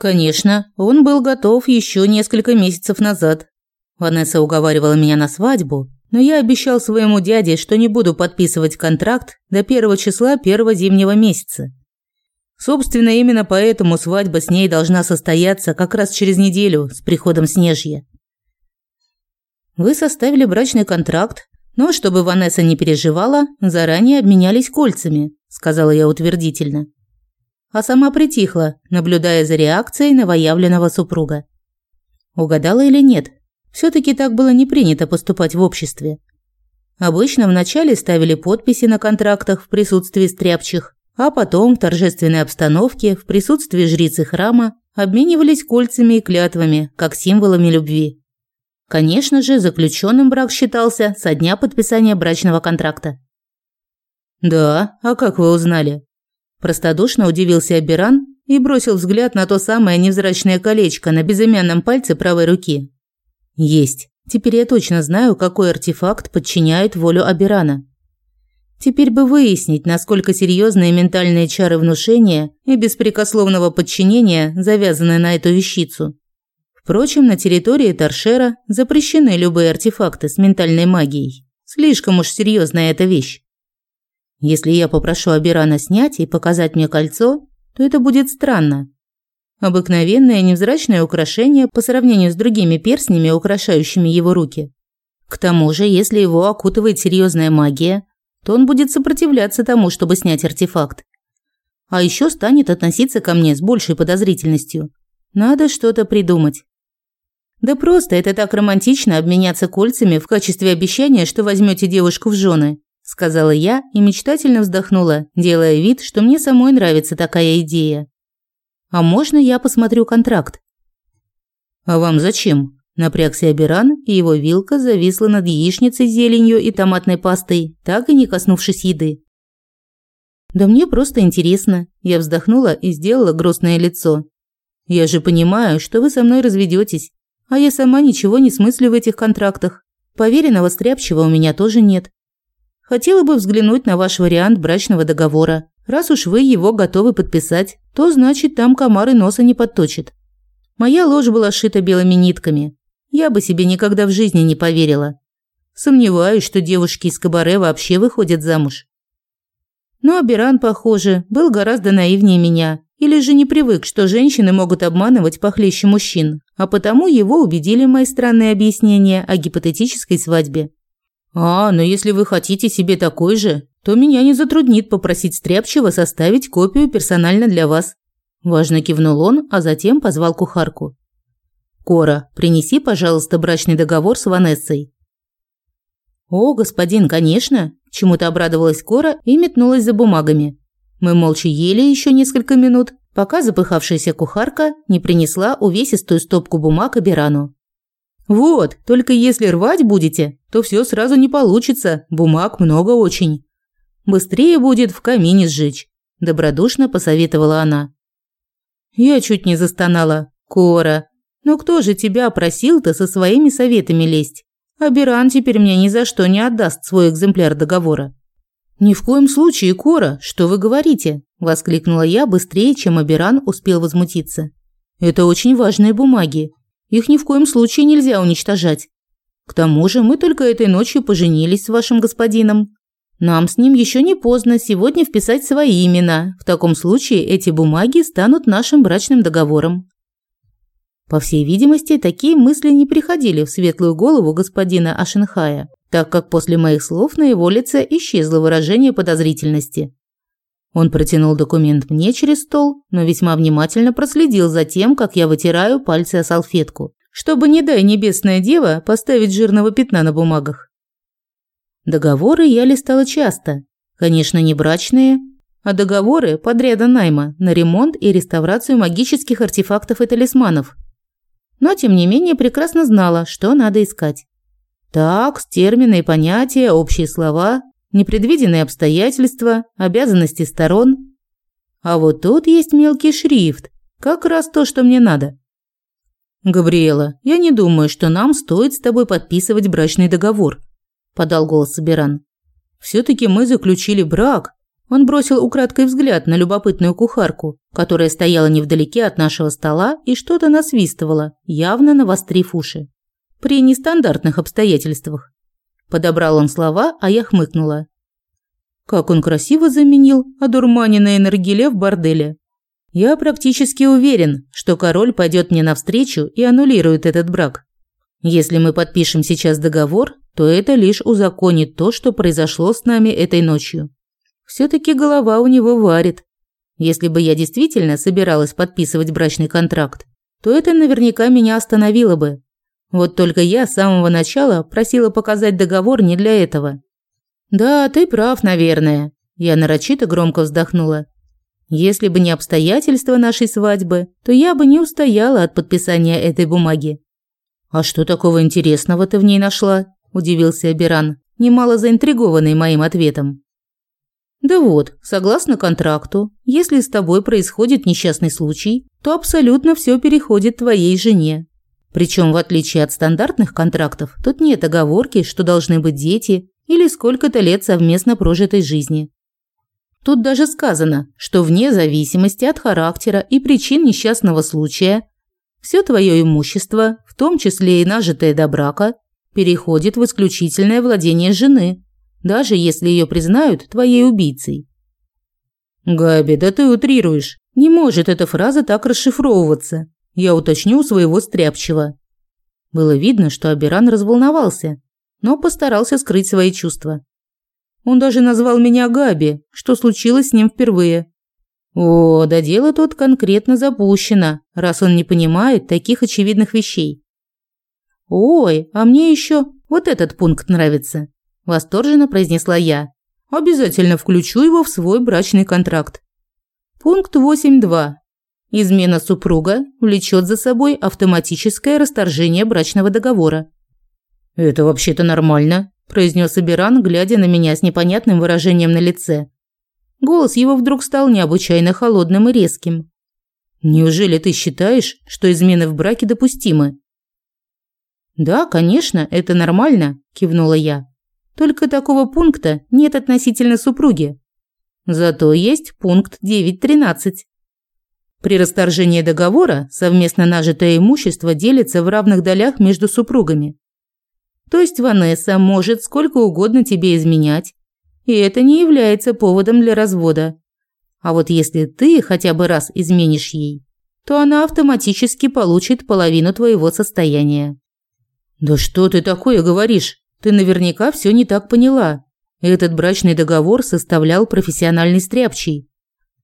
Конечно, он был готов еще несколько месяцев назад. Ванесса уговаривала меня на свадьбу, но я обещал своему дяде, что не буду подписывать контракт до первого числа первого зимнего месяца. Собственно, именно поэтому свадьба с ней должна состояться как раз через неделю с приходом снежья. Вы составили брачный контракт, но чтобы Ванесса не переживала, заранее обменялись кольцами, сказала я утвердительно а сама притихла, наблюдая за реакцией новоявленного супруга. Угадала или нет? все таки так было не принято поступать в обществе. Обычно вначале ставили подписи на контрактах в присутствии стряпчих, а потом в торжественной обстановке, в присутствии жрицы храма, обменивались кольцами и клятвами, как символами любви. Конечно же, заключенным брак считался со дня подписания брачного контракта. «Да, а как вы узнали?» Простодушно удивился Абиран и бросил взгляд на то самое невзрачное колечко на безымянном пальце правой руки. «Есть. Теперь я точно знаю, какой артефакт подчиняет волю Абирана». Теперь бы выяснить, насколько серьезные ментальные чары внушения и беспрекословного подчинения завязаны на эту вещицу. Впрочем, на территории Торшера запрещены любые артефакты с ментальной магией. Слишком уж серьезная эта вещь. Если я попрошу Абирана снять и показать мне кольцо, то это будет странно. Обыкновенное невзрачное украшение по сравнению с другими перстнями, украшающими его руки. К тому же, если его окутывает серьезная магия, то он будет сопротивляться тому, чтобы снять артефакт. А еще станет относиться ко мне с большей подозрительностью. Надо что-то придумать. Да просто это так романтично обменяться кольцами в качестве обещания, что возьмете девушку в жены сказала я и мечтательно вздохнула, делая вид, что мне самой нравится такая идея. А можно я посмотрю контракт? А вам зачем? Напрягся Абиран, и его вилка зависла над яичницей, с зеленью и томатной пастой, так и не коснувшись еды. «Да мне просто интересно». Я вздохнула и сделала грустное лицо. «Я же понимаю, что вы со мной разведётесь, а я сама ничего не смыслю в этих контрактах. Поверенного стряпчего у меня тоже нет. Хотела бы взглянуть на ваш вариант брачного договора. Раз уж вы его готовы подписать, то значит там комары носа не подточат. Моя ложь была шита белыми нитками. Я бы себе никогда в жизни не поверила. Сомневаюсь, что девушки из кабаре вообще выходят замуж. Но Абиран, похоже, был гораздо наивнее меня. Или же не привык, что женщины могут обманывать похлеще мужчин. А потому его убедили мои странные объяснения о гипотетической свадьбе. «А, но если вы хотите себе такой же, то меня не затруднит попросить Стряпчего составить копию персонально для вас». Важно кивнул он, а затем позвал кухарку. «Кора, принеси, пожалуйста, брачный договор с Ванессой». «О, господин, конечно!» – чему-то обрадовалась Кора и метнулась за бумагами. Мы молча ели еще несколько минут, пока запыхавшаяся кухарка не принесла увесистую стопку бумаг Абирану. «Вот, только если рвать будете, то все сразу не получится, бумаг много очень. Быстрее будет в камине сжечь», – добродушно посоветовала она. Я чуть не застонала. «Кора, ну кто же тебя просил-то со своими советами лезть? А теперь мне ни за что не отдаст свой экземпляр договора». «Ни в коем случае, Кора, что вы говорите?» – воскликнула я быстрее, чем Абиран успел возмутиться. «Это очень важные бумаги, их ни в коем случае нельзя уничтожать. К тому же мы только этой ночью поженились с вашим господином. Нам с ним еще не поздно сегодня вписать свои имена. В таком случае эти бумаги станут нашим брачным договором». По всей видимости, такие мысли не приходили в светлую голову господина Ашенхая, так как после моих слов на его лице исчезло выражение подозрительности. Он протянул документ мне через стол, но весьма внимательно проследил за тем, как я вытираю пальцы о салфетку, чтобы, не дай небесное дева, поставить жирного пятна на бумагах. Договоры я листала часто. Конечно, не брачные, а договоры подряда найма на ремонт и реставрацию магических артефактов и талисманов. Но, тем не менее, прекрасно знала, что надо искать. Так, термины и понятия, общие слова, непредвиденные обстоятельства, обязанности сторон. А вот тут есть мелкий шрифт, как раз то, что мне надо. «Габриэла, я не думаю, что нам стоит с тобой подписывать брачный договор», – подал голос Собиран. «Все-таки мы заключили брак». Он бросил украдкой взгляд на любопытную кухарку, которая стояла невдалеке от нашего стола и что-то насвистывала, явно навострив уши. При нестандартных обстоятельствах. Подобрал он слова, а я хмыкнула. Как он красиво заменил одурманенное наргиле в борделе. Я практически уверен, что король пойдет мне навстречу и аннулирует этот брак. Если мы подпишем сейчас договор, то это лишь узаконит то, что произошло с нами этой ночью. Все-таки голова у него варит. Если бы я действительно собиралась подписывать брачный контракт, то это наверняка меня остановило бы. Вот только я с самого начала просила показать договор не для этого. Да, ты прав, наверное, я нарочито громко вздохнула. Если бы не обстоятельства нашей свадьбы, то я бы не устояла от подписания этой бумаги. А что такого интересного ты в ней нашла? удивился Абиран, немало заинтригованный моим ответом. Да вот, согласно контракту, если с тобой происходит несчастный случай, то абсолютно все переходит твоей жене, причем, в отличие от стандартных контрактов, тут нет оговорки, что должны быть дети или сколько-то лет совместно прожитой жизни. Тут даже сказано, что вне зависимости от характера и причин несчастного случая все твое имущество, в том числе и нажитое до брака, переходит в исключительное владение жены, даже если ее признают твоей убийцей. «Габи, да ты утрируешь. Не может эта фраза так расшифровываться. Я уточню у своего стряпчего. Было видно, что Абиран разволновался, но постарался скрыть свои чувства. Он даже назвал меня Габи, что случилось с ним впервые. О, да дело тут конкретно запущено, раз он не понимает таких очевидных вещей. Ой, а мне еще вот этот пункт нравится, восторженно произнесла я. Обязательно включу его в свой брачный контракт. Пункт 8.2. Измена супруга влечет за собой автоматическое расторжение брачного договора. «Это вообще-то нормально», – произнес Абиран, глядя на меня с непонятным выражением на лице. Голос его вдруг стал необычайно холодным и резким. «Неужели ты считаешь, что измены в браке допустимы?» «Да, конечно, это нормально», – кивнула я. «Только такого пункта нет относительно супруги. Зато есть пункт 9.13». При расторжении договора совместно нажитое имущество делится в равных долях между супругами. То есть Ванесса может сколько угодно тебе изменять, и это не является поводом для развода. А вот если ты хотя бы раз изменишь ей, то она автоматически получит половину твоего состояния. Да что ты такое говоришь? Ты наверняка все не так поняла. Этот брачный договор составлял профессиональный стряпчий.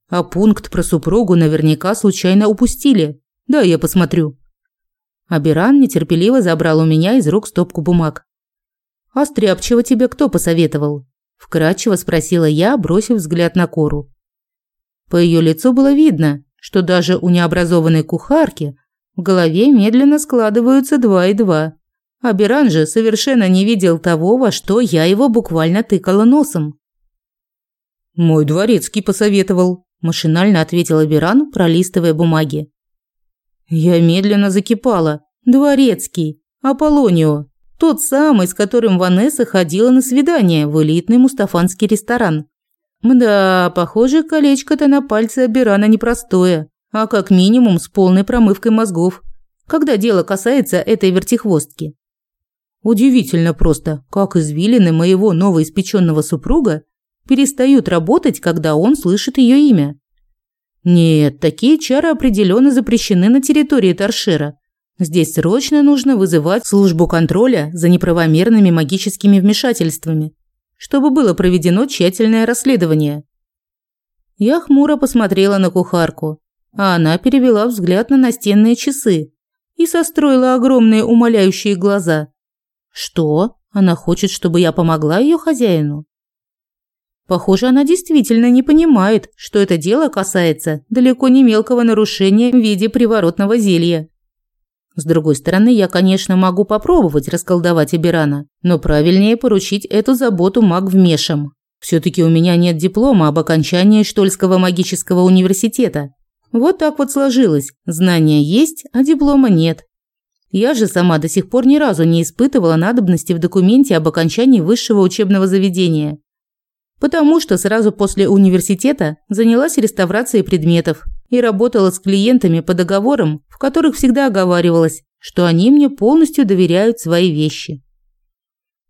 А пункт про супругу наверняка случайно упустили. Да, я посмотрю. Абиран нетерпеливо забрал у меня из рук стопку бумаг. «А стряпчего тебе кто посоветовал?» – вкратчиво спросила я, бросив взгляд на Кору. По ее лицу было видно, что даже у необразованной кухарки в голове медленно складываются два и два. А Беран же совершенно не видел того, во что я его буквально тыкала носом. «Мой дворецкий посоветовал», машинально ответила Веран, пролистывая бумаги. Я медленно закипала. Дворецкий, Аполлонио, тот самый, с которым Ванесса ходила на свидание в элитный мустафанский ресторан. Да, похоже, колечко-то на пальце Берана непростое, а как минимум с полной промывкой мозгов, когда дело касается этой вертихвостки. Удивительно просто, как извилины моего новоиспеченного супруга перестают работать, когда он слышит ее имя. Нет, такие чары определенно запрещены на территории Торшера. Здесь срочно нужно вызывать службу контроля за неправомерными магическими вмешательствами, чтобы было проведено тщательное расследование. Я хмуро посмотрела на кухарку, а она перевела взгляд на настенные часы и состроила огромные умоляющие глаза. Что? Она хочет, чтобы я помогла ее хозяину? Похоже, она действительно не понимает, что это дело касается далеко не мелкого нарушения в виде приворотного зелья. С другой стороны, я, конечно, могу попробовать расколдовать Эберана, но правильнее поручить эту заботу маг вмешам. Всё-таки у меня нет диплома об окончании Штольского магического университета. Вот так вот сложилось. Знания есть, а диплома нет. Я же сама до сих пор ни разу не испытывала надобности в документе об окончании высшего учебного заведения потому что сразу после университета занялась реставрацией предметов и работала с клиентами по договорам, в которых всегда оговаривалось, что они мне полностью доверяют свои вещи.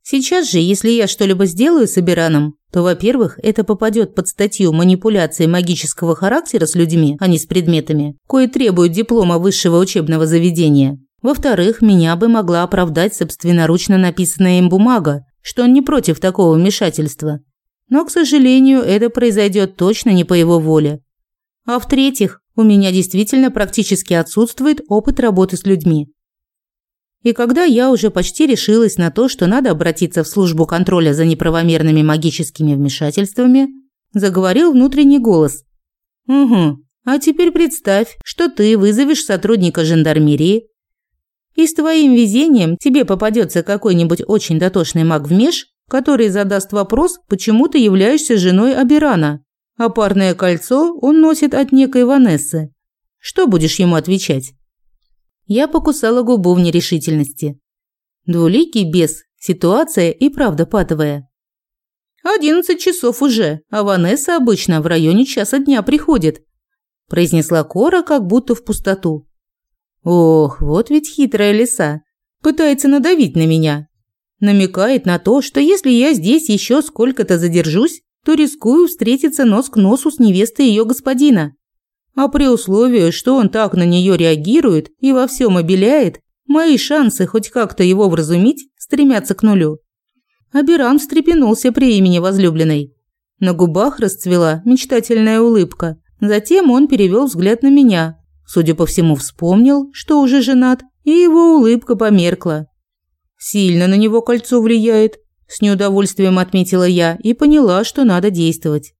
Сейчас же, если я что-либо сделаю с Абираном, то, во-первых, это попадет под статью манипуляции магического характера с людьми, а не с предметами, кое требует диплома высшего учебного заведения. Во-вторых, меня бы могла оправдать собственноручно написанная им бумага, что он не против такого вмешательства, но, к сожалению, это произойдет точно не по его воле. А в-третьих, у меня действительно практически отсутствует опыт работы с людьми. И когда я уже почти решилась на то, что надо обратиться в службу контроля за неправомерными магическими вмешательствами, заговорил внутренний голос. «Угу, а теперь представь, что ты вызовешь сотрудника жандармерии. И с твоим везением тебе попадется какой-нибудь очень дотошный маг в меж, который задаст вопрос, почему ты являешься женой Абирана, а парное кольцо он носит от некой Ванессы. Что будешь ему отвечать? Я покусала губу в нерешительности. Двуликий бес, ситуация и правда патовая. «Одиннадцать часов уже, а Ванесса обычно в районе часа дня приходит», произнесла Кора как будто в пустоту. «Ох, вот ведь хитрая лиса. Пытается надавить на меня, Намекает на то, что если я здесь еще сколько-то задержусь, то рискую встретиться нос к носу с невестой ее господина. А при условии, что он так на нее реагирует и во всем обеляет, мои шансы хоть как-то его вразумить стремятся к нулю. Абирам встрепенулся при имени возлюбленной. На губах расцвела мечтательная улыбка. Затем он перевел взгляд на меня. Судя по всему, вспомнил, что уже женат, и его улыбка померкла. Сильно на него кольцо влияет, с неудовольствием отметила я и поняла, что надо действовать.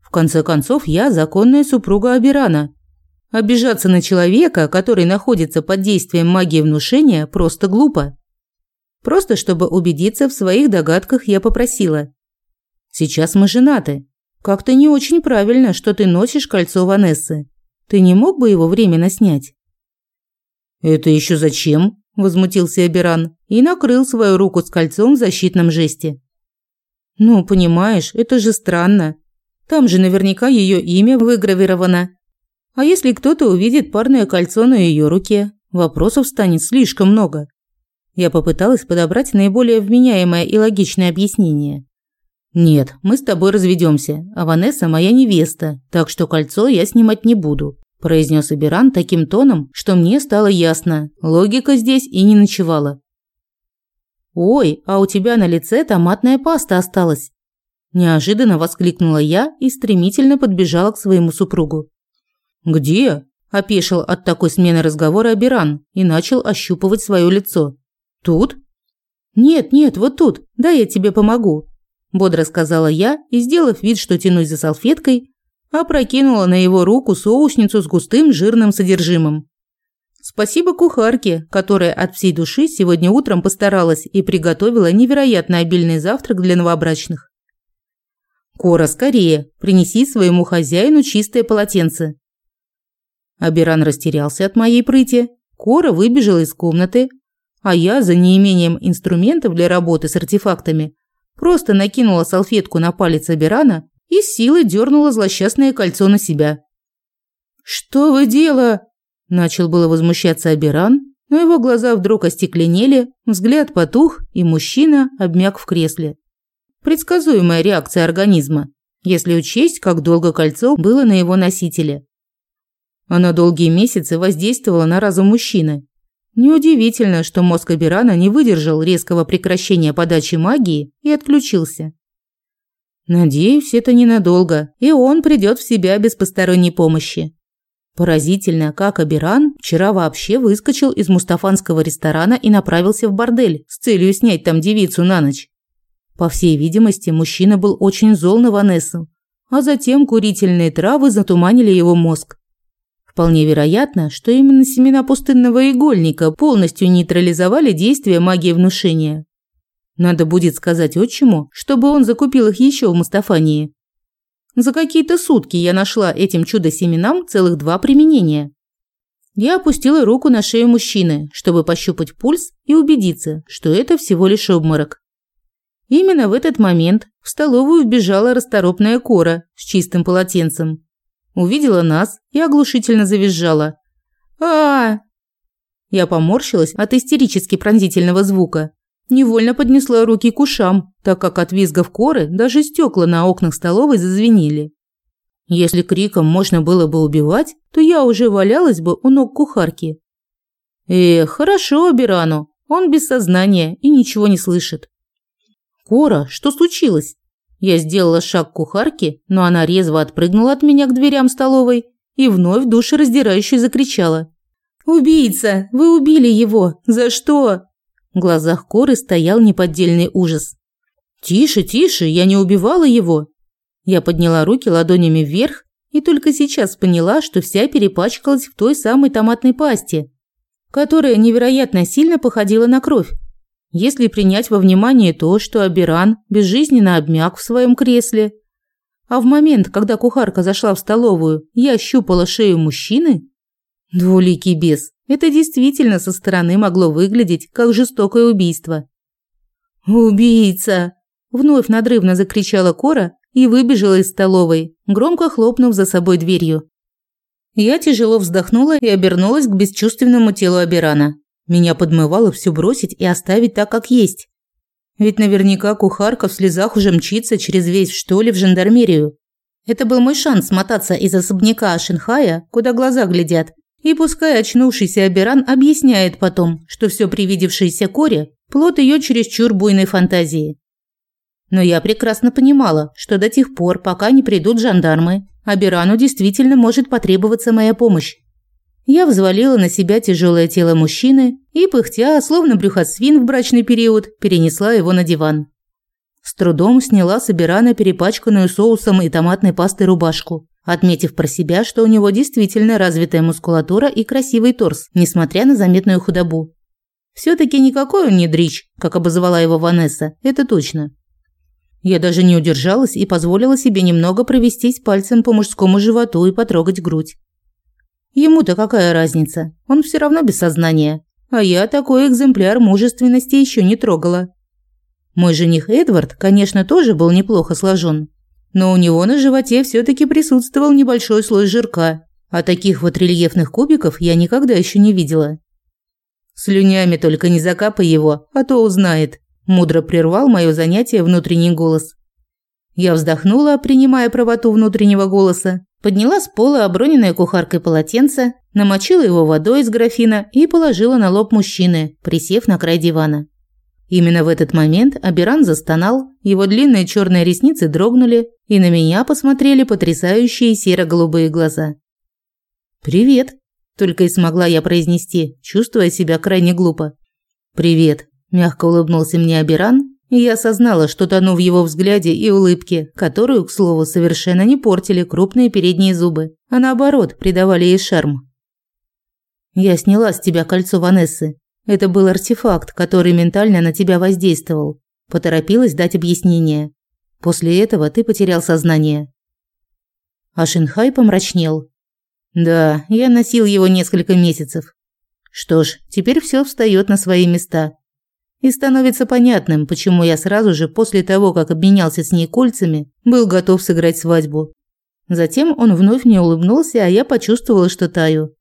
В конце концов, я законная супруга Абирана. Обижаться на человека, который находится под действием магии внушения, просто глупо. Просто чтобы убедиться в своих догадках, я попросила. «Сейчас мы женаты. Как-то не очень правильно, что ты носишь кольцо Ванессы. Ты не мог бы его временно снять?» «Это еще зачем?» – возмутился Эберан и накрыл свою руку с кольцом в защитном жесте. «Ну, понимаешь, это же странно. Там же наверняка ее имя выгравировано. А если кто-то увидит парное кольцо на ее руке, вопросов станет слишком много». Я попыталась подобрать наиболее вменяемое и логичное объяснение. «Нет, мы с тобой разведемся, а Ванесса моя невеста, так что кольцо я снимать не буду произнес Иберан таким тоном, что мне стало ясно. Логика здесь и не ночевала. «Ой, а у тебя на лице томатная паста осталась!» Неожиданно воскликнула я и стремительно подбежала к своему супругу. «Где?» – опешил от такой смены разговора Абиран и начал ощупывать свое лицо. «Тут?» «Нет, нет, вот тут. Да, я тебе помогу», – бодро сказала я и, сделав вид, что тянусь за салфеткой, опрокинула на его руку соусницу с густым жирным содержимым. Спасибо кухарке, которая от всей души сегодня утром постаралась и приготовила невероятно обильный завтрак для новобрачных. «Кора, скорее, принеси своему хозяину чистое полотенце». Абиран растерялся от моей прыти. Кора выбежала из комнаты, а я, за неимением инструментов для работы с артефактами, просто накинула салфетку на палец Абирана и силой дернула злосчастное кольцо на себя. «Что вы дело?» – начал было возмущаться Абиран, но его глаза вдруг остекленели, взгляд потух, и мужчина обмяк в кресле. Предсказуемая реакция организма, если учесть, как долго кольцо было на его носителе. Она долгие месяцы воздействовала на разум мужчины. Неудивительно, что мозг Абирана не выдержал резкого прекращения подачи магии и отключился. Надеюсь, это ненадолго, и он придёт в себя без посторонней помощи. Поразительно, как Абиран вчера вообще выскочил из мустафанского ресторана и направился в бордель с целью снять там девицу на ночь. По всей видимости, мужчина был очень зол на Ванессу, а затем курительные травы затуманили его мозг. Вполне вероятно, что именно семена пустынного игольника полностью нейтрализовали действие магии внушения. Надо будет сказать отчиму, чтобы он закупил их еще в Мустафании. За какие-то сутки я нашла этим чудо-семенам целых два применения. Я опустила руку на шею мужчины, чтобы пощупать пульс и убедиться, что это всего лишь обморок. Именно в этот момент в столовую вбежала расторопная кора с чистым полотенцем. Увидела нас и оглушительно завизжала. а, -а Я поморщилась от истерически пронзительного звука Невольно поднесла руки к ушам, так как от визгов коры даже стекла на окнах столовой зазвенели. Если криком можно было бы убивать, то я уже валялась бы у ног кухарки. Эх, хорошо Бирану, он без сознания и ничего не слышит. Кора, что случилось? Я сделала шаг к кухарке, но она резво отпрыгнула от меня к дверям столовой и вновь душераздирающе закричала. «Убийца! Вы убили его! За что?» В глазах Коры стоял неподдельный ужас. «Тише, тише, я не убивала его!» Я подняла руки ладонями вверх и только сейчас поняла, что вся перепачкалась в той самой томатной пасте, которая невероятно сильно походила на кровь. Если принять во внимание то, что Абиран безжизненно обмяк в своем кресле, а в момент, когда кухарка зашла в столовую, я щупала шею мужчины, двуликий бес, это действительно со стороны могло выглядеть как жестокое убийство. «Убийца!» – вновь надрывно закричала Кора и выбежала из столовой, громко хлопнув за собой дверью. Я тяжело вздохнула и обернулась к бесчувственному телу Аберана. Меня подмывало все бросить и оставить так, как есть. Ведь наверняка кухарка в слезах уже мчится через весь что ли в жандармерию. Это был мой шанс смотаться из особняка Шинхая, куда глаза глядят, и пускай очнувшийся Аберан объясняет потом, что все привидевшееся Коре – плод ее чересчур буйной фантазии. Но я прекрасно понимала, что до тех пор, пока не придут жандармы, Аберану действительно может потребоваться моя помощь. Я взвалила на себя тяжелое тело мужчины и, пыхтя, словно брюхосвин в брачный период, перенесла его на диван. С трудом сняла с Абирана перепачканную соусом и томатной пастой рубашку, отметив про себя, что у него действительно развитая мускулатура и красивый торс, несмотря на заметную худобу. Всё-таки никакой он не дрич, как обозвала его Ванесса, это точно. Я даже не удержалась и позволила себе немного провестись пальцем по мужскому животу и потрогать грудь. Ему-то какая разница? Он всё равно без сознания. А я такой экземпляр мужественности ещё не трогала. Мой жених Эдвард, конечно, тоже был неплохо сложен, но у него на животе все таки присутствовал небольшой слой жирка, а таких вот рельефных кубиков я никогда еще не видела. «Слюнями только не закапай его, а то узнает», – мудро прервал мое занятие внутренний голос. Я вздохнула, принимая правоту внутреннего голоса, подняла с пола оброненное кухаркой полотенце, намочила его водой из графина и положила на лоб мужчины, присев на край дивана. Именно в этот момент Абиран застонал, его длинные черные ресницы дрогнули, и на меня посмотрели потрясающие серо-голубые глаза. «Привет», – только и смогла я произнести, чувствуя себя крайне глупо. «Привет», – мягко улыбнулся мне Абиран, и я осознала, что тону в его взгляде и улыбке, которую, к слову, совершенно не портили крупные передние зубы, а наоборот, придавали ей шарм. «Я сняла с тебя кольцо Ванессы», это был артефакт, который ментально на тебя воздействовал. Поторопилась дать объяснение. После этого ты потерял сознание. А Шинхай помрачнел. Да, я носил его несколько месяцев. Что ж, теперь все встает на свои места. И становится понятным, почему я сразу же после того, как обменялся с ней кольцами, был готов сыграть свадьбу. Затем он вновь мне улыбнулся, а я почувствовала, что таю.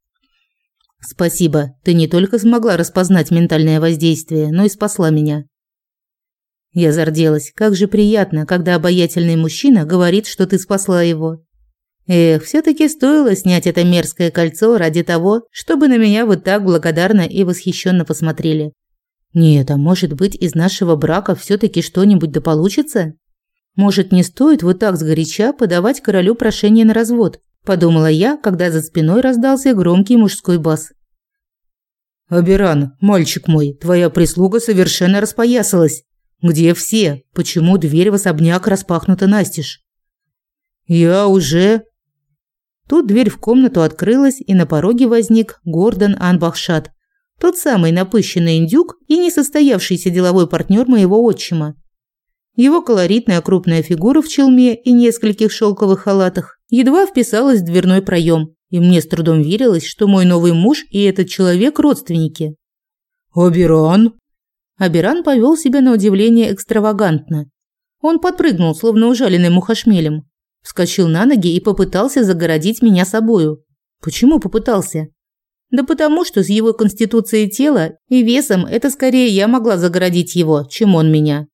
Спасибо. Ты не только смогла распознать ментальное воздействие, но и спасла меня. Я зарделась. Как же приятно, когда обаятельный мужчина говорит, что ты спасла его. Эх, все таки стоило снять это мерзкое кольцо ради того, чтобы на меня вот так благодарно и восхищенно посмотрели. Нет, а может быть, из нашего брака все таки что-нибудь да получится? Может, не стоит вот так сгоряча подавать королю прошение на развод, подумала я, когда за спиной раздался громкий мужской бас. Абиран, мальчик мой, твоя прислуга совершенно распоясалась. Где все? Почему дверь в особняк распахнута настежь? Я уже Тут дверь в комнату открылась, и на пороге возник Гордон Анбахшат, тот самый напыщенный индюк и несостоявшийся деловой партнер моего отчима. Его колоритная крупная фигура в челме и нескольких шелковых халатах Едва вписалась в дверной проем, и мне с трудом верилось, что мой новый муж и этот человек – родственники. «Абиран?» Абиран повел себя на удивление экстравагантно. Он подпрыгнул, словно ужаленный мухошмелем. Вскочил на ноги и попытался загородить меня собою. Почему попытался? Да потому что с его конституцией тела и весом это скорее я могла загородить его, чем он меня.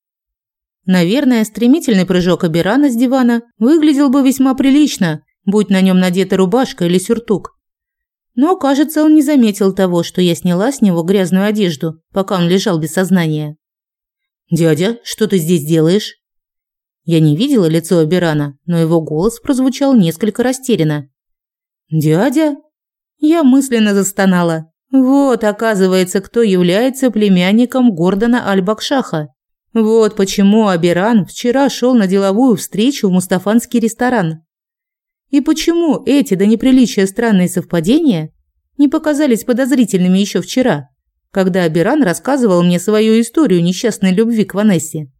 Наверное, стремительный прыжок Абирана с дивана выглядел бы весьма прилично, будь на нем надета рубашка или сюртук. Но, кажется, он не заметил того, что я сняла с него грязную одежду, пока он лежал без сознания. «Дядя, что ты здесь делаешь?» Я не видела лицо Абирана, но его голос прозвучал несколько растерянно. «Дядя?» Я мысленно застонала. «Вот, оказывается, кто является племянником Гордона Альбакшаха. Вот почему Абиран вчера шел на деловую встречу в мустафанский ресторан. И почему эти до неприличия странные совпадения не показались подозрительными еще вчера, когда Абиран рассказывал мне свою историю несчастной любви к Ванессе.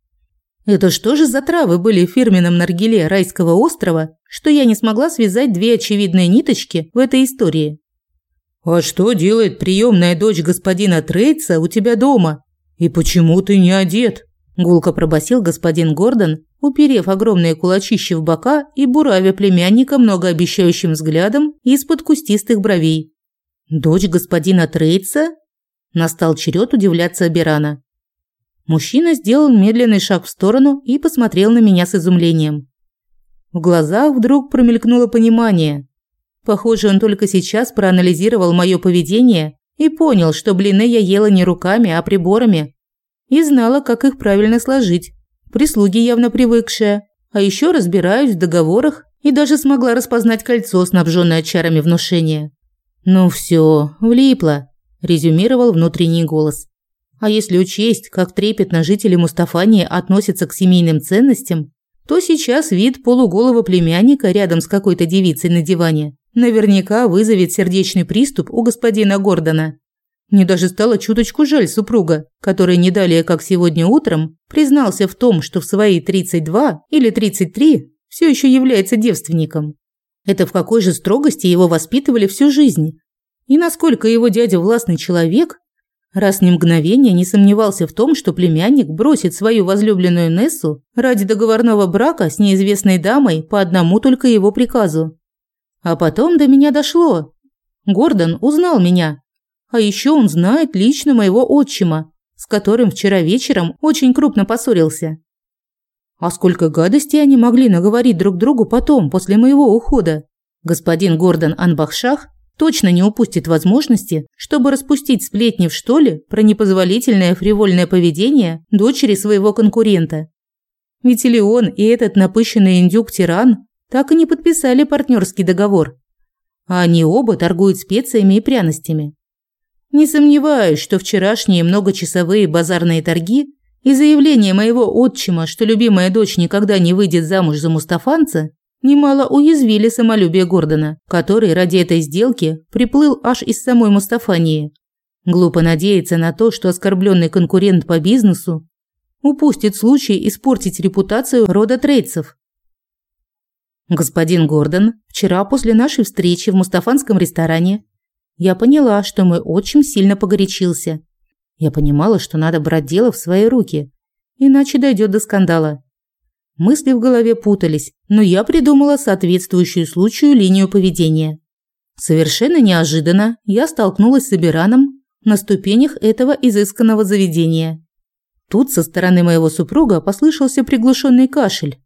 Это что же за травы были фирменным фирменном наргиле райского острова, что я не смогла связать две очевидные ниточки в этой истории? «А что делает приемная дочь господина Трейца у тебя дома? И почему ты не одет?» Гулко пробасил господин Гордон, уперев огромные кулачища в бока и буравя племянника многообещающим взглядом из-под кустистых бровей. «Дочь господина Трейца?» Настал черед удивляться Абирана. Мужчина сделал медленный шаг в сторону и посмотрел на меня с изумлением. В глазах вдруг промелькнуло понимание. Похоже, он только сейчас проанализировал мое поведение и понял, что блины я ела не руками, а приборами, и знала, как их правильно сложить. Прислуги явно привыкшая. А еще разбираюсь в договорах и даже смогла распознать кольцо, снабженное чарами внушения. «Ну все, влипло, – резюмировал внутренний голос. А если учесть, как трепетно жители Мустафании относятся к семейным ценностям, то сейчас вид полуголого племянника рядом с какой-то девицей на диване наверняка вызовет сердечный приступ у господина Гордона. Мне даже стало чуточку жаль супруга, который не далее, как сегодня утром, признался в том, что в свои 32 или 33 все еще является девственником. Это в какой же строгости его воспитывали всю жизнь? И насколько его дядя властный человек, раз ни мгновения не сомневался в том, что племянник бросит свою возлюбленную Нессу ради договорного брака с неизвестной дамой по одному только его приказу. А потом до меня дошло. Гордон узнал меня, а еще он знает лично моего отчима, с которым вчера вечером очень крупно поссорился. А сколько гадостей они могли наговорить друг другу потом, после моего ухода. Господин Гордон Анбахшах точно не упустит возможности, чтобы распустить сплетни в штоле про непозволительное фривольное поведение дочери своего конкурента. Ведь или он, и этот напыщенный индюк-тиран так и не подписали партнерский договор. А они оба торгуют специями и пряностями. Не сомневаюсь, что вчерашние многочасовые базарные торги и заявление моего отчима, что любимая дочь никогда не выйдет замуж за мустафанца, немало уязвили самолюбие Гордона, который ради этой сделки приплыл аж из самой Мустафании. Глупо надеяться на то, что оскорбленный конкурент по бизнесу упустит случай испортить репутацию рода трейдсов. Господин Гордон вчера после нашей встречи в мустафанском ресторане я поняла, что мой отчим сильно погорячился. Я понимала, что надо брать дело в свои руки, иначе дойдет до скандала. Мысли в голове путались, но я придумала соответствующую случаю линию поведения. Совершенно неожиданно я столкнулась с Абираном на ступенях этого изысканного заведения. Тут со стороны моего супруга послышался приглушенный кашель,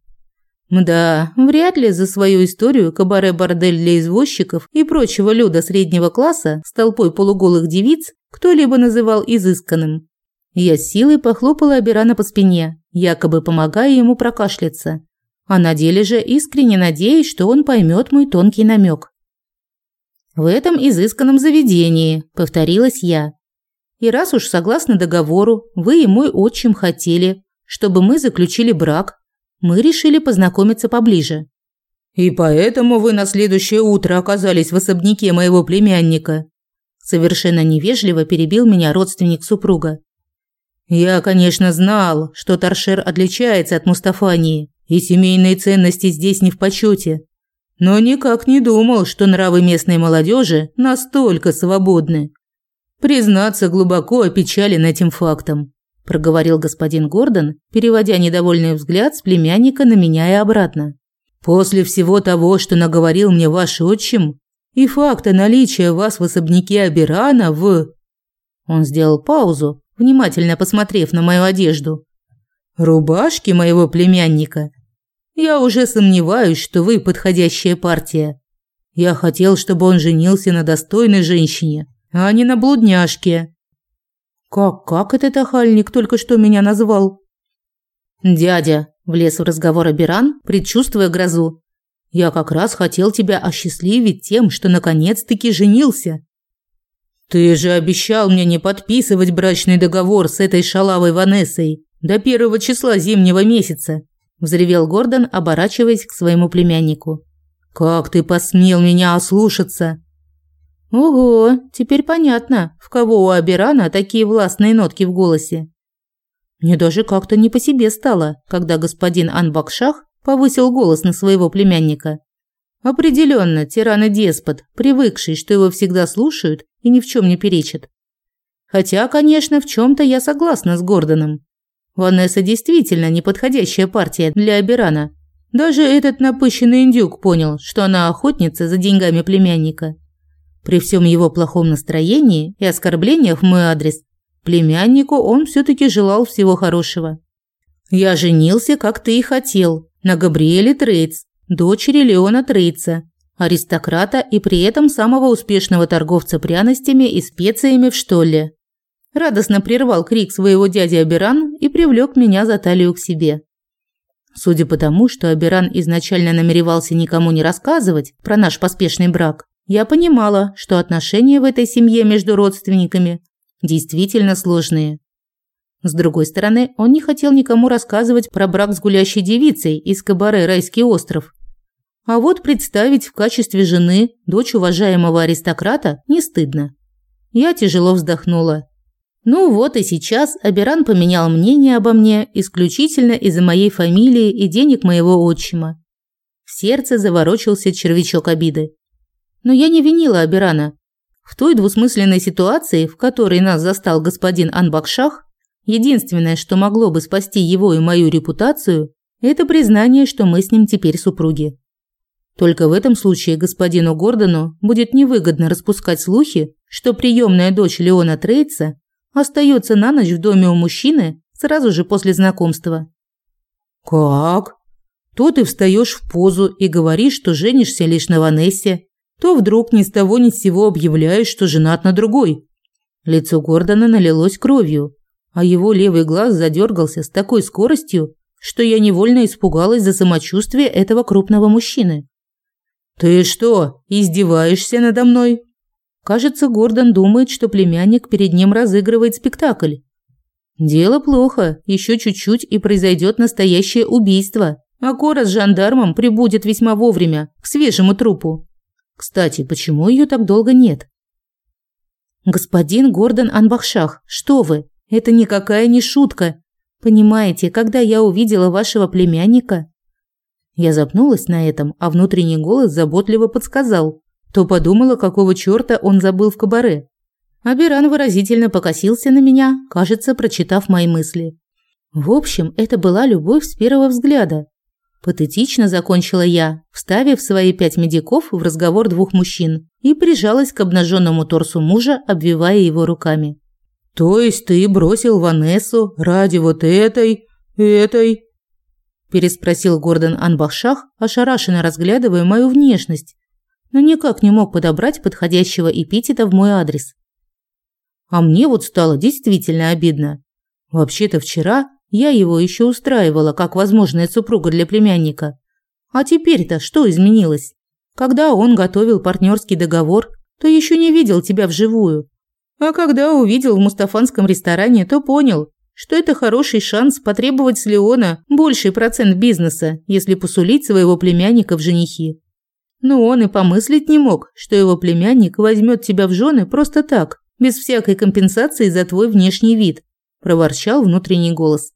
ну Мда, вряд ли за свою историю кабаре-бордель для извозчиков и прочего люда среднего класса с толпой полуголых девиц кто-либо называл изысканным. Я силой похлопала Абирана по спине, якобы помогая ему прокашляться. А на деле же искренне надеюсь, что он поймет мой тонкий намек. В этом изысканном заведении, повторилась я. И раз уж согласно договору, вы и мой отчим хотели, чтобы мы заключили брак, мы решили познакомиться поближе. «И поэтому вы на следующее утро оказались в особняке моего племянника», совершенно невежливо перебил меня родственник супруга. «Я, конечно, знал, что Таршер отличается от Мустафании, и семейные ценности здесь не в почете, но никак не думал, что нравы местной молодежи настолько свободны. Признаться, глубоко опечален этим фактом проговорил господин Гордон, переводя недовольный взгляд с племянника на меня и обратно. После всего того, что наговорил мне ваш отчим, и факта наличия вас в особняке Абирана в Он сделал паузу, внимательно посмотрев на мою одежду. Рубашки моего племянника. Я уже сомневаюсь, что вы подходящая партия. Я хотел, чтобы он женился на достойной женщине, а не на блудняжке. Как, как этот охальник только что меня назвал? Дядя, влез в разговор Абиран, предчувствуя грозу. Я как раз хотел тебя осчастливить тем, что наконец-таки женился. Ты же обещал мне не подписывать брачный договор с этой шалавой Ванессой до первого числа зимнего месяца, взревел Гордон, оборачиваясь к своему племяннику. Как ты посмел меня ослушаться? Ого, теперь понятно, в кого у Аберана такие властные нотки в голосе. Мне даже как-то не по себе стало, когда господин Анбакшах повысил голос на своего племянника. Определенно, тиран и деспот, привыкший, что его всегда слушают и ни в чем не перечат. Хотя, конечно, в чем то я согласна с Гордоном. Ванесса действительно неподходящая партия для Аберана. Даже этот напыщенный индюк понял, что она охотница за деньгами племянника. При всем его плохом настроении и оскорблениях в мой адрес, племяннику он все-таки желал всего хорошего. «Я женился, как ты и хотел, на Габриэле Трейдс, дочери Леона Трейдса, аристократа и при этом самого успешного торговца пряностями и специями в Штолле». Радостно прервал крик своего дяди Аберан и привлек меня за талию к себе. Судя по тому, что Аберан изначально намеревался никому не рассказывать про наш поспешный брак, я понимала, что отношения в этой семье между родственниками действительно сложные. С другой стороны, он не хотел никому рассказывать про брак с гулящей девицей из кабаре «Райский остров». А вот представить в качестве жены дочь уважаемого аристократа не стыдно. Я тяжело вздохнула. Ну вот и сейчас Аберан поменял мнение обо мне исключительно из-за моей фамилии и денег моего отчима. В сердце заворочился червячок обиды. Но я не винила Абирана. В той двусмысленной ситуации, в которой нас застал господин Анбакшах, единственное, что могло бы спасти его и мою репутацию, это признание, что мы с ним теперь супруги. Только в этом случае господину Гордону будет невыгодно распускать слухи, что приемная дочь Леона Трейца остается на ночь в доме у мужчины сразу же после знакомства. «Как? То ты встаешь в позу и говоришь, что женишься лишь на Ванессе, то вдруг ни с того ни с сего объявляешь, что женат на другой. Лицо Гордона налилось кровью, а его левый глаз задергался с такой скоростью, что я невольно испугалась за самочувствие этого крупного мужчины. «Ты что, издеваешься надо мной?» Кажется, Гордон думает, что племянник перед ним разыгрывает спектакль. Дело плохо, еще чуть-чуть и произойдет настоящее убийство, а Кора с жандармом прибудет весьма вовремя, к свежему трупу. Кстати, почему ее так долго нет? Господин Гордон Анбахшах, что вы? Это никакая не шутка. Понимаете, когда я увидела вашего племянника, я запнулась на этом, а внутренний голос заботливо подсказал, то подумала, какого чёрта он забыл в кабаре. Абиран выразительно покосился на меня, кажется, прочитав мои мысли. В общем, это была любовь с первого взгляда, Патетично закончила я, вставив свои пять медиков в разговор двух мужчин и прижалась к обнаженному торсу мужа, обвивая его руками. «То есть ты бросил Ванессу ради вот этой... этой...» переспросил Гордон Анбахшах, ошарашенно разглядывая мою внешность, но никак не мог подобрать подходящего эпитета в мой адрес. А мне вот стало действительно обидно. Вообще-то вчера я его еще устраивала как возможная супруга для племянника. А теперь-то что изменилось? Когда он готовил партнерский договор, то еще не видел тебя вживую. А когда увидел в мустафанском ресторане, то понял, что это хороший шанс потребовать с Леона больший процент бизнеса, если посулить своего племянника в женихи. Но он и помыслить не мог, что его племянник возьмет тебя в жены просто так, без всякой компенсации за твой внешний вид, проворчал внутренний голос.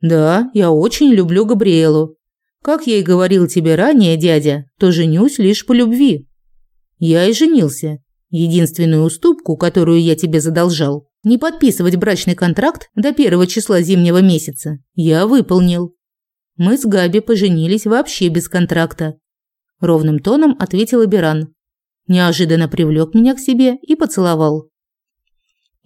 Да, я очень люблю Габриэлу. Как я и говорил тебе ранее, дядя, то женюсь лишь по любви. Я и женился. Единственную уступку, которую я тебе задолжал, не подписывать брачный контракт до первого числа зимнего месяца, я выполнил. Мы с Габи поженились вообще без контракта. Ровным тоном ответил Беран. Неожиданно привлек меня к себе и поцеловал.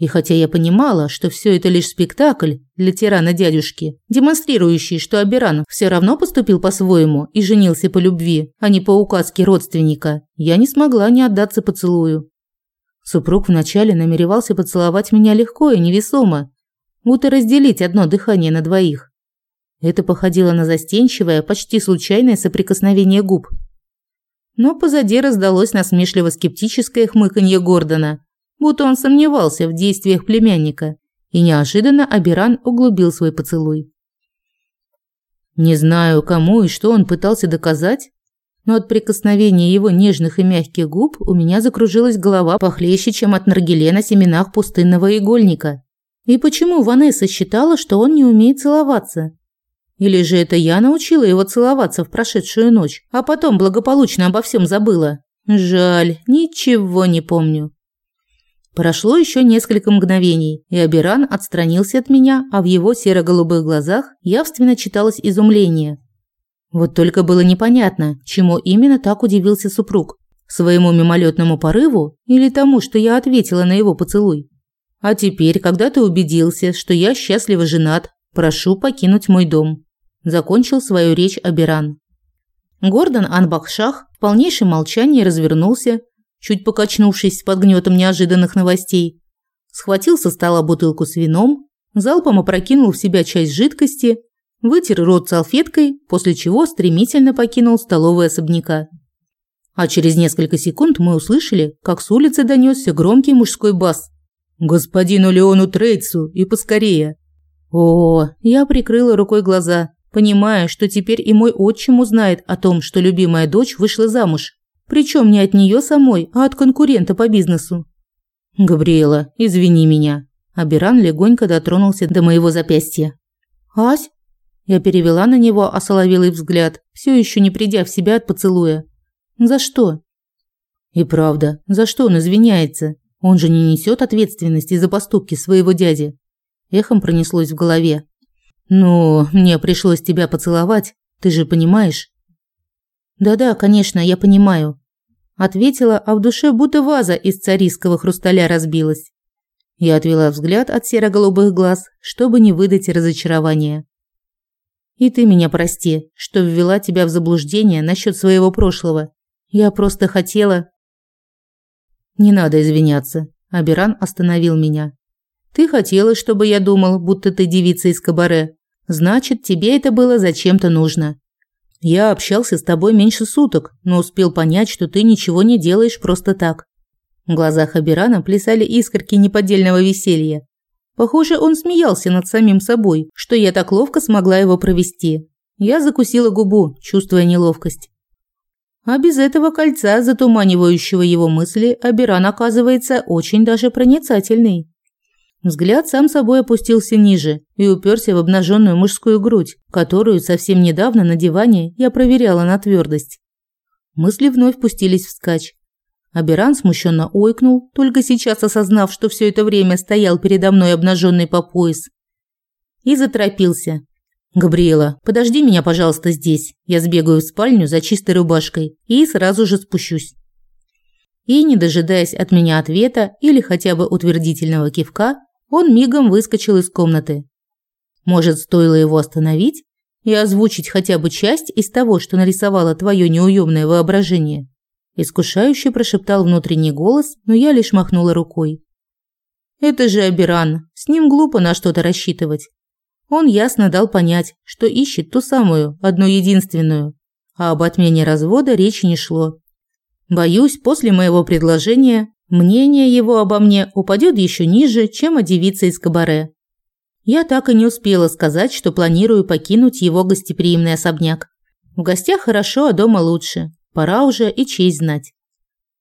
И хотя я понимала, что все это лишь спектакль для тирана-дядюшки, демонстрирующий, что Аберан все равно поступил по-своему и женился по любви, а не по указке родственника, я не смогла не отдаться поцелую. Супруг вначале намеревался поцеловать меня легко и невесомо, будто разделить одно дыхание на двоих. Это походило на застенчивое, почти случайное соприкосновение губ. Но позади раздалось насмешливо-скептическое хмыканье Гордона, будто он сомневался в действиях племянника, и неожиданно Абиран углубил свой поцелуй. Не знаю, кому и что он пытался доказать, но от прикосновения его нежных и мягких губ у меня закружилась голова похлеще, чем от наргиле на семенах пустынного игольника. И почему Ванесса считала, что он не умеет целоваться? Или же это я научила его целоваться в прошедшую ночь, а потом благополучно обо всем забыла? Жаль, ничего не помню. Прошло еще несколько мгновений, и Абиран отстранился от меня, а в его серо-голубых глазах явственно читалось изумление. Вот только было непонятно, чему именно так удивился супруг. Своему мимолетному порыву или тому, что я ответила на его поцелуй. А теперь, когда ты убедился, что я счастливо женат, прошу покинуть мой дом. Закончил свою речь Абиран. Гордон Анбахшах в полнейшем молчании развернулся чуть покачнувшись под гнетом неожиданных новостей. Схватил со стола бутылку с вином, залпом опрокинул в себя часть жидкости, вытер рот салфеткой, после чего стремительно покинул столовый особняка. А через несколько секунд мы услышали, как с улицы донесся громкий мужской бас. «Господину Леону Трейцу и поскорее!» О, я прикрыла рукой глаза, понимая, что теперь и мой отчим узнает о том, что любимая дочь вышла замуж. Причем не от нее самой, а от конкурента по бизнесу. «Габриэла, извини меня». Абиран легонько дотронулся до моего запястья. «Ась?» Я перевела на него осоловелый взгляд, все еще не придя в себя от поцелуя. «За что?» «И правда, за что он извиняется? Он же не несет ответственности за поступки своего дяди». Эхом пронеслось в голове. «Ну, мне пришлось тебя поцеловать, ты же понимаешь?» «Да-да, конечно, я понимаю. Ответила, а в душе будто ваза из царийского хрусталя разбилась. Я отвела взгляд от серо-голубых глаз, чтобы не выдать разочарования. «И ты меня прости, что ввела тебя в заблуждение насчет своего прошлого. Я просто хотела...» «Не надо извиняться», – Аберан остановил меня. «Ты хотела, чтобы я думал, будто ты девица из кабаре. Значит, тебе это было зачем-то нужно. Я общался с тобой меньше суток, но успел понять, что ты ничего не делаешь просто так. В глазах Абирана плясали искорки неподдельного веселья. Похоже, он смеялся над самим собой, что я так ловко смогла его провести. Я закусила губу, чувствуя неловкость. А без этого кольца, затуманивающего его мысли, Абиран оказывается очень даже проницательный. Взгляд сам собой опустился ниже и уперся в обнаженную мужскую грудь, которую совсем недавно на диване я проверяла на твердость. Мысли вновь пустились вскачь. Аберан смущенно ойкнул, только сейчас осознав, что все это время стоял передо мной обнаженный по пояс. И заторопился. «Габриэла, подожди меня, пожалуйста, здесь. Я сбегаю в спальню за чистой рубашкой и сразу же спущусь». И, не дожидаясь от меня ответа или хотя бы утвердительного кивка, он мигом выскочил из комнаты. Может, стоило его остановить и озвучить хотя бы часть из того, что нарисовало твое неуемное воображение? Искушающе прошептал внутренний голос, но я лишь махнула рукой. Это же Абиран, с ним глупо на что-то рассчитывать. Он ясно дал понять, что ищет ту самую, одну единственную, а об отмене развода речи не шло. Боюсь, после моего предложения мнение его обо мне упадет еще ниже, чем о девице из кабаре. Я так и не успела сказать, что планирую покинуть его гостеприимный особняк. В гостях хорошо, а дома лучше. Пора уже и честь знать.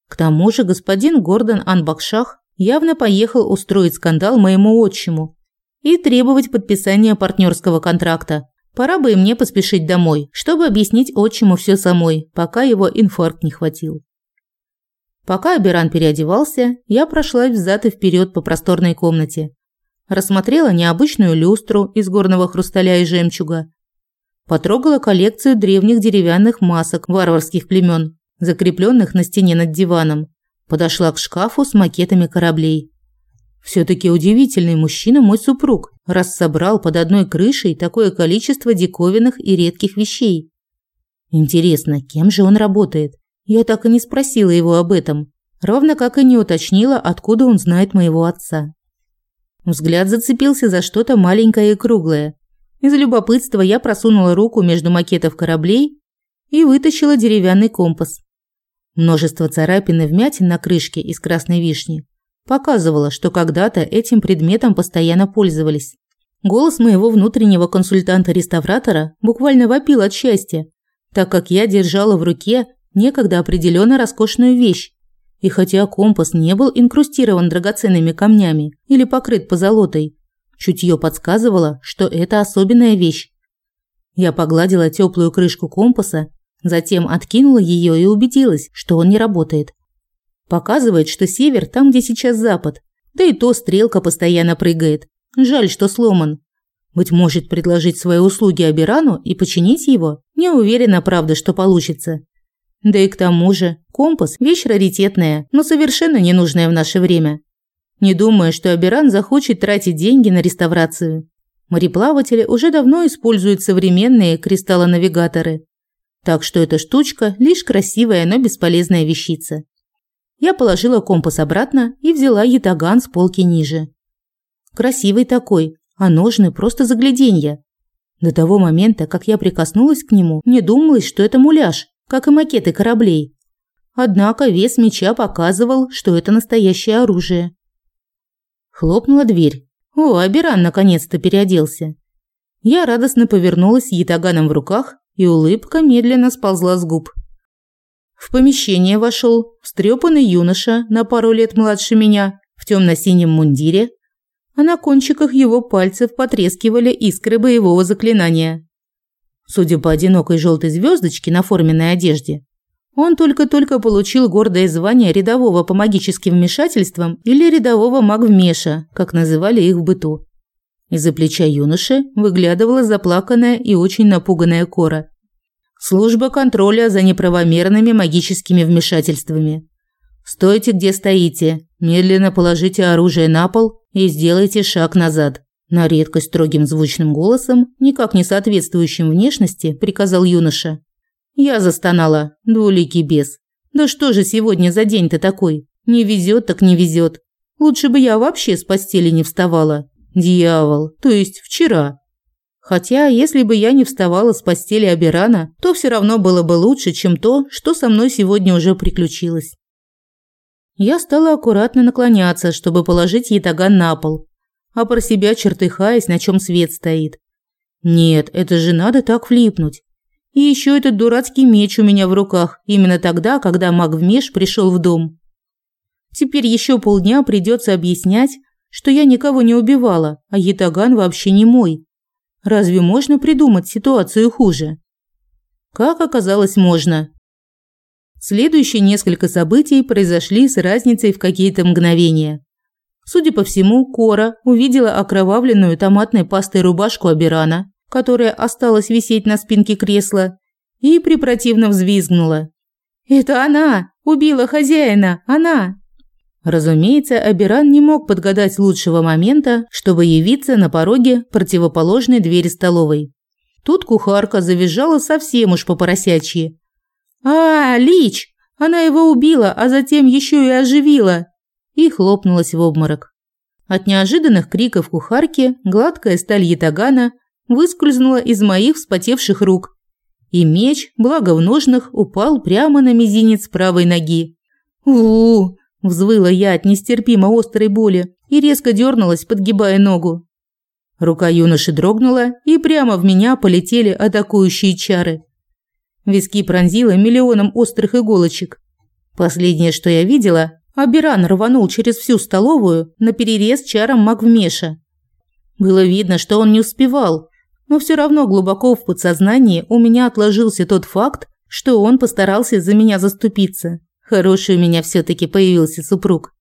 К тому же господин Гордон Анбакшах явно поехал устроить скандал моему отчиму и требовать подписания партнерского контракта. Пора бы и мне поспешить домой, чтобы объяснить отчиму все самой, пока его инфаркт не хватил. Пока Аберан переодевался, я прошла взад и вперед по просторной комнате. Рассмотрела необычную люстру из горного хрусталя и жемчуга. Потрогала коллекцию древних деревянных масок варварских племен, закрепленных на стене над диваном. Подошла к шкафу с макетами кораблей. Все-таки удивительный мужчина мой супруг, раз собрал под одной крышей такое количество диковинных и редких вещей. Интересно, кем же он работает? Я так и не спросила его об этом, ровно как и не уточнила, откуда он знает моего отца. Взгляд зацепился за что-то маленькое и круглое. Из любопытства я просунула руку между макетов кораблей и вытащила деревянный компас. Множество царапин и вмятин на крышке из красной вишни показывало, что когда-то этим предметом постоянно пользовались. Голос моего внутреннего консультанта-реставратора буквально вопил от счастья, так как я держала в руке некогда определенно роскошную вещь. И хотя компас не был инкрустирован драгоценными камнями или покрыт позолотой, чутье подсказывало, что это особенная вещь. Я погладила теплую крышку компаса, затем откинула ее и убедилась, что он не работает. Показывает, что север там, где сейчас запад. Да и то стрелка постоянно прыгает. Жаль, что сломан. Быть может, предложить свои услуги Абирану и починить его? Не уверена, правда, что получится. Да и к тому же, компас – вещь раритетная, но совершенно ненужная в наше время. Не думаю, что Аберан захочет тратить деньги на реставрацию. Мореплаватели уже давно используют современные кристаллонавигаторы. Так что эта штучка – лишь красивая, но бесполезная вещица. Я положила компас обратно и взяла ятаган с полки ниже. Красивый такой, а ножны просто загляденья. До того момента, как я прикоснулась к нему, не думалось, что это муляж как и макеты кораблей. Однако вес меча показывал, что это настоящее оружие. Хлопнула дверь. О, Абиран наконец-то переоделся. Я радостно повернулась с ятаганом в руках, и улыбка медленно сползла с губ. В помещение вошел встрепанный юноша на пару лет младше меня, в темно-синем мундире, а на кончиках его пальцев потрескивали искры боевого заклинания судя по одинокой желтой звездочке на форменной одежде, он только-только получил гордое звание рядового по магическим вмешательствам или рядового магвмеша, как называли их в быту. Из-за плеча юноши выглядывала заплаканная и очень напуганная Кора. Служба контроля за неправомерными магическими вмешательствами. Стойте, где стоите, медленно положите оружие на пол и сделайте шаг назад. На редкость строгим звучным голосом, никак не соответствующим внешности, приказал юноша. Я застонала. Двуликий бес. Да что же сегодня за день-то такой? Не везет так не везет. Лучше бы я вообще с постели не вставала. Дьявол, то есть вчера. Хотя, если бы я не вставала с постели Аберана, то все равно было бы лучше, чем то, что со мной сегодня уже приключилось. Я стала аккуратно наклоняться, чтобы положить ятаган на пол, а про себя чертыхаясь, на чем свет стоит. Нет, это же надо так влипнуть. И еще этот дурацкий меч у меня в руках, именно тогда, когда маг Вмеш пришел в дом. Теперь еще полдня придется объяснять, что я никого не убивала, а Ятаган вообще не мой. Разве можно придумать ситуацию хуже? Как оказалось, можно. Следующие несколько событий произошли с разницей в какие-то мгновения. Судя по всему, Кора увидела окровавленную томатной пастой рубашку Абирана, которая осталась висеть на спинке кресла, и препротивно взвизгнула. «Это она! Убила хозяина! Она!» Разумеется, Абиран не мог подгадать лучшего момента, чтобы явиться на пороге противоположной двери столовой. Тут кухарка завизжала совсем уж по-поросячьи. «А, Лич! Она его убила, а затем еще и оживила!» и хлопнулась в обморок. От неожиданных криков кухарки гладкая сталь ятагана выскользнула из моих вспотевших рук, и меч, благо в ножнах, упал прямо на мизинец правой ноги. у взвыла я от нестерпимо острой боли и резко дернулась, подгибая ногу. Рука юноши дрогнула, и прямо в меня полетели атакующие чары. Виски пронзило миллионом острых иголочек. Последнее, что я видела, Абиран рванул через всю столовую на перерез чаром Маквмеша. Было видно, что он не успевал, но все равно глубоко в подсознании у меня отложился тот факт, что он постарался за меня заступиться. Хороший у меня все таки появился супруг.